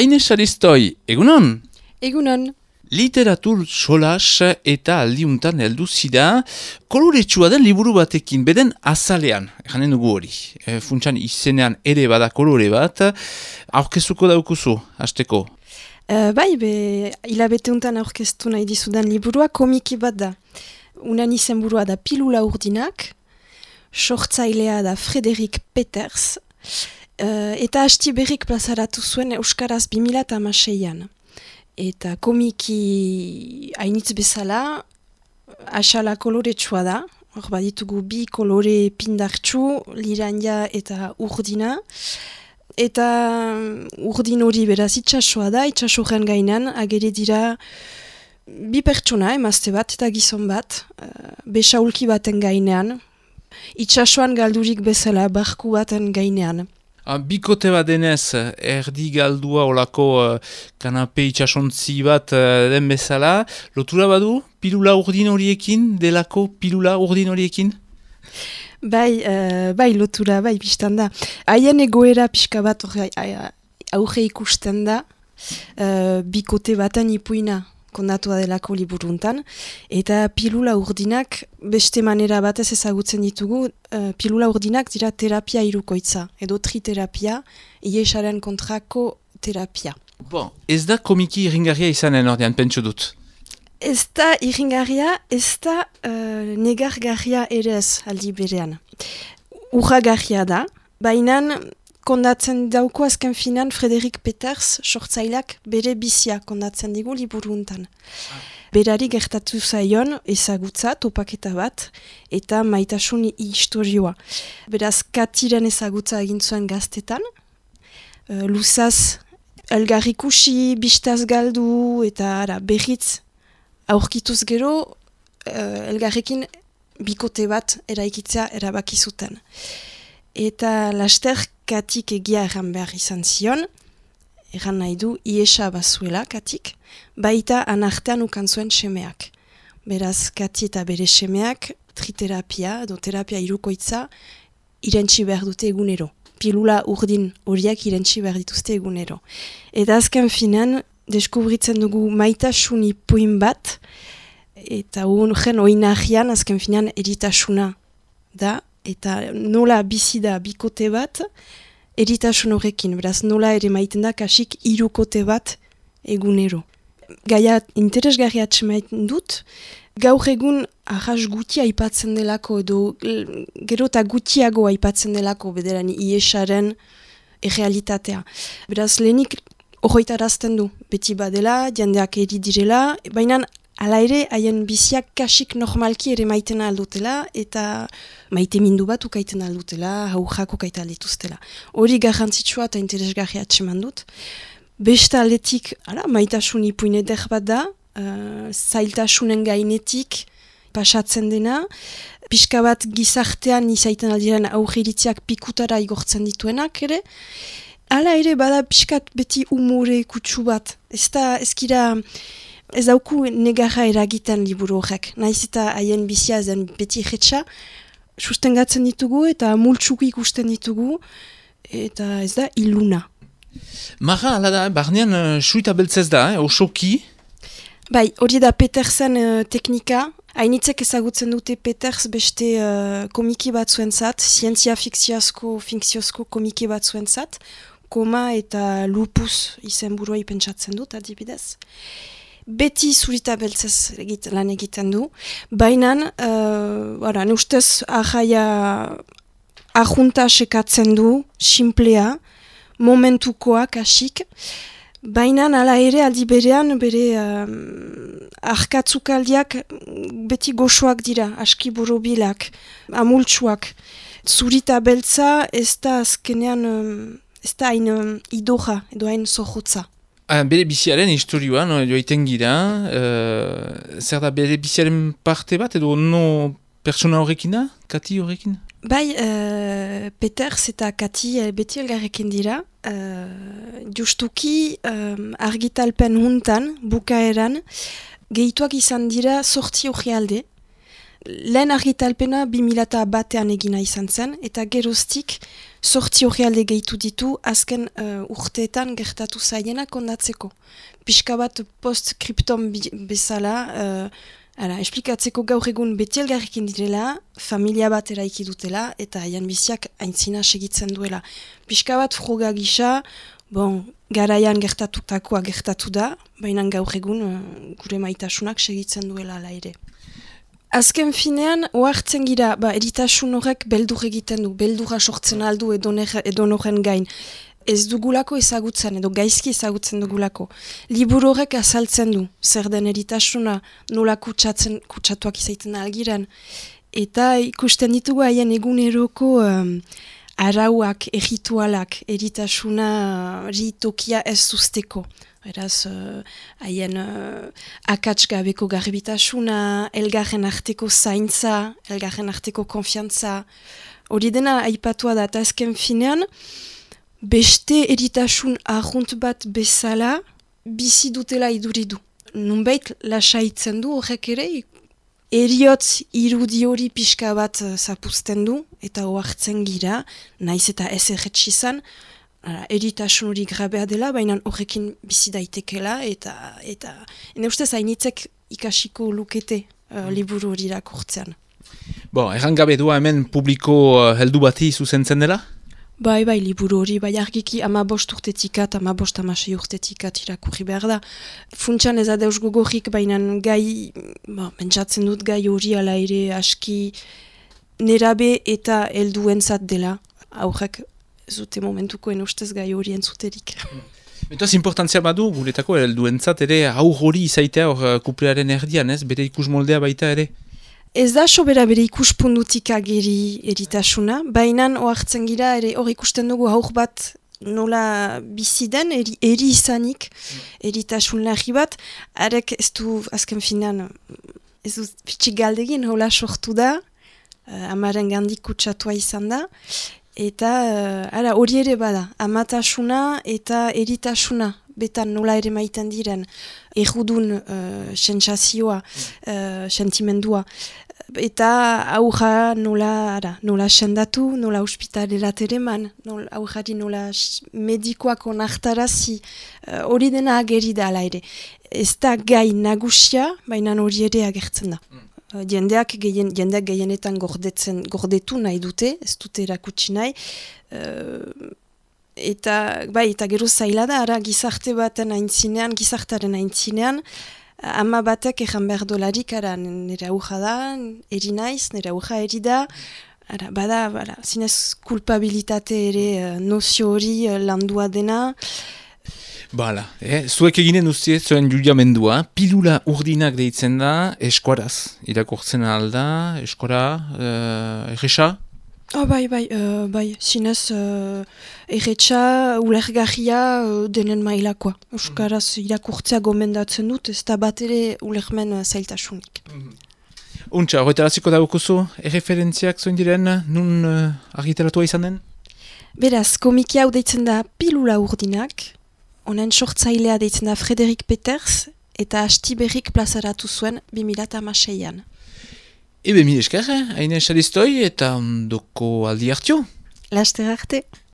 Haine saristoi, egunon? Egunon. Literatur solas eta aldiuntan heldu zida koloretsua den liburu batekin, beden azalean, janen dugu hori. E, funtsan izenean ere bada kolore bat, aurkezuko daukuzu, hasteko. Uh, bai, be, hilabete untan aurkeztu nahi dizudan liburua komiki bat da. Unan izen burua da Pilula Urdinak, sortzailea da Frederik Peters, uh, eta hasti berrik plazaratu zuen Euskaraz 2006an eta komiki hainitz bezala, asala koloretsua da, hor baditugu bi kolore pindartxu, liranja eta urdina, eta mm, urdin hori beraz itxasua da, itxasoren gainan, agere dira bi pertsona, emazte bat eta gizon bat, uh, besaulki baten gainean, itxasoan galdurik bezala, barku baten gainean. Ah, bikote bat denez, erdi galdua olako uh, kanape itxasontzi bat uh, den bezala, lotura badu pilula urdin horiekin, delako pilula urdin horiekin? Bai, uh, bai lotura, bai biztan da. Haien egoera pixka bat aurre ikusten da, uh, bikote baten ipuina kondatua delako liburuntan, eta pilula urdinak beste manera batez ezagutzen ditugu, uh, pilula urdinak dira terapia irukoitza, edo triterapia, iesaren kontrako terapia. Bon, ez da komiki iringarria izanen ordean, pentsu dut? Ez da iringarria, ez da uh, negargarria ere ez aldi berean. Urragarria da, baina kondatzen dauko azken finan Frederik Peters sortzailak bere bizia kondatzen digu liburuntan. Ah. Berari gertatu zaion ezagutza topaketa bat eta maitasun historioa. Beraz katiren ezagutza egin zuen gaztetan. Uh, luzaz elgarrikusi, bistaz galdu eta ara, berriz aurkituz gero uh, elgarrekin bikote bat eraikitzea erabaki zuten. Eta laster katik egia erran behar izan zion, erran nahi du iesa bazuela katik, baita anartean ukan zuen semeak. Beraz, kati eta bere semeak, triterapia, do terapia irukoitza, irentxi behar dute egunero. Pilula urdin horiak irentxi behar dituzte egunero. Eta azken finan, deskubritzen dugu maitasuni puin bat, eta hon gen oinahian azken finan eritasuna da, eta nola bizi da bikote bat, eritasun horrekin, beraz nola ere maiten da kasik irukote bat egunero. Gaia interesgarri atxemaiten dut, gaur egun ahas gutia aipatzen delako edo gero eta gutiago aipatzen delako bederan iesaren errealitatea. Beraz lehenik horretarazten du, beti badela, jendeak eri direla, baina Hala ere, haien biziak kasik normalki ere maiten aldutela eta maite mindu bat ukaiten aldutela, hau jako kaita aldituztela. Hori garrantzitsua eta interesgarri atseman dut. Besta aletik, ala, maitasun ipuin eder bat da, uh, zailtasunen gainetik pasatzen dena, pixka bat gizartean izaiten aldiren aurriritziak pikutara igortzen dituenak ere, Hala ere, bada pixkat beti umore kutsu bat. Ez da, ezkira ez dauku negarra eragiten liburu horrek. Naiz eta haien bizia zen beti jetxa, sustengatzen ditugu eta multsuki ikusten ditugu, eta ez da iluna. Mara, ala da, barnean uh, suita beltzez da, eh, osoki? Bai, hori da Petersen uh, teknika, hainitzek ezagutzen dute Peters beste uh, komiki bat zuen zat, zientzia fikziozko, fikziozko komiki bat zuen zat, koma eta lupus izen burua ipentsatzen dut, adibidez beti zurita beltzez egit, lan egiten du, baina, uh, ustez, ahaia ahunta sekatzen du, simplea, momentukoa kasik, baina ala ere aldi berean, bere uh, arkatzukaldiak beti goxoak dira, aski borobilak, amultsuak. Zurita beltza ez da azkenean, ez da hain um, idoja, edo hain zohutza. Ah, bere biziaren historioa, no, joaiten gira, uh, zer da bere biziaren parte bat, edo no persona horrekin da, Kati horrekin? Bai, uh, Peters eta Kati uh, beti elgarrekin dira, uh, justuki um, argitalpen huntan, bukaeran, gehituak izan dira sortzi hori alde, lehen argitalpena 2000 batean egina izan zen, eta geroztik sortzi hori alde gehitu ditu azken uh, urteetan gertatu zaiena kondatzeko. Piska bat post-kripton bezala, uh, ara, esplikatzeko gaur egun betielgarrikin direla, familia bat eraiki dutela, eta haien biziak aintzina segitzen duela. Piska bat froga gisa, bon, garaian gertatutakoa gertatu da, baina gaur egun uh, gure maitasunak segitzen duela ala ere. Azken finean, oartzen gira, ba, eritasun horrek beldur egiten du, beldura sortzen aldu edo noren gain. Ez dugulako ezagutzen, edo gaizki ezagutzen dugulako. Liburu horrek azaltzen du, zer den eritasuna nola kutsatzen, kutsatuak izaiten algiran. Eta ikusten ditugu haien eguneroko um, arauak, erritualak, eritasuna, ritokia ez zuzteko. Beraz, uh, haien uh, akats gabeko garbitasuna, elgarren arteko zaintza, elgarren arteko konfiantza. Hori dena aipatua da, eta ezken finean, beste eritasun ahunt bat bezala, bizi dutela iduridu. Nunbait, lasaitzen du horrek ere, eriotz irudi hori pixka bat uh, zapuzten du, eta oartzen gira, naiz eta ez erretxizan, eritasun hori grabea dela, baina horrekin bizi daitekela, eta, eta ene uste zainitzek ikasiko lukete uh, liburu hori irakurtzean. Bo, erran gabe dua hemen publiko uh, heldu bati zuzentzen dela? Bai, bai, liburu hori, bai argiki ama bost urtetikat, ama bost amasei urtetikat irakurri behar da. Funtsan ez adeus gogorrik, baina gai, ba, pentsatzen dut gai hori ala ere aski nerabe eta helduentzat dela. Aurrek zute momentukoen ustez gai hori entzuterik. Metaz importantzia badu, guretako helduentzat ere hau hori izaitea hor uh, kuplearen erdian, ez? Bere ikus moldea baita ere? Ez da sobera bere ikuspundutik ageri eritasuna, baina oartzen gira ere hor ikusten dugu haur bat nola bizi den, eri, eri izanik, eritasun lagi bat, arek ez du azken finan, ez du fitxik galdegin, hola sortu da, uh, amaren gandik kutsatua izan da, Eta uh, hori ere bada, amatasuna eta eritasuna betan nola ere maiten diren, erudun uh, sentsazioa, uh, sentimendua. Eta aurra nola, ara, nola sendatu, nola hospitalerat ere man, nola, aurrari nola medikoak onartarazi, hori uh, dena ageri da ala ere. Ez da gai nagusia, baina hori ere agertzen da. Mm. Uh, jendeak gehien, jendeak gehienetan gordetzen, gordetu nahi dute, ez dute erakutsi nahi. Uh, eta, bai, eta gero zaila da, ara gizarte baten aintzinean, gizartaren aintzinean, ama batek egan behar dolarik, ara nire auja da, eri naiz, nire auja eri da, ara, bada, bada, zinez kulpabilitate ere uh, nozio hori landua dena, Bala, eh? zuek eginen duztie zuen juliamendua, pilula urdinak deitzen da, eskuaraz, irakurtzen alda, eskora, uh, erresa? Oh, bai, bai, uh, bai, zinez, uh, erretxa, ulergarria uh, denen mailakoa. Euskaraz -hmm. irakurtzea gomendatzen dut, ez da bat ere ulermen uh, zailtasunik. Mm -hmm. Untxa, horretaraziko daukuzu, erreferentziak zuen diren, nun uh, argiteratua izan den? Beraz, komiki hau deitzen da pilula urdinak, Honen sortzailea deitzen da Frederik Peters eta Astiberrik plazaratu zuen 2006an. Ebe mi esker, haine esalistoi eta ondoko aldi hartio? Laster arte.